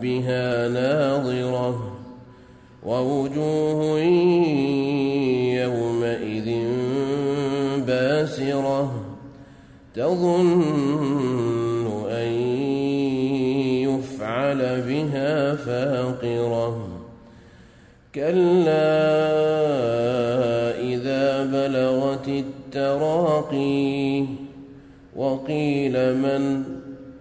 ربها ناظرة ووجوه يومئذ باسرة تظن أن يفعل بها فاقرة كلا إذا بلغت التراقي وقيل من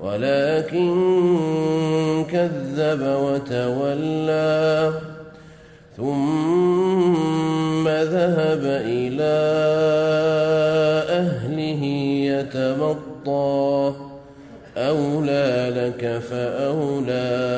ولكن كذب وتولى ثم ذهب إلى أهله يتمطى أولى لك فأولى.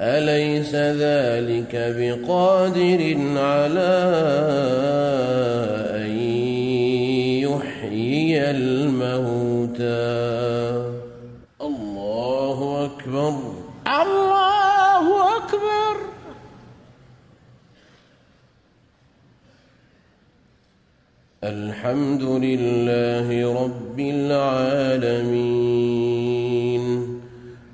أليس ذلك بقادر على أن يحيي الموتى؟ الله أكبر. الله أكبر. الحمد لله رب العالمين.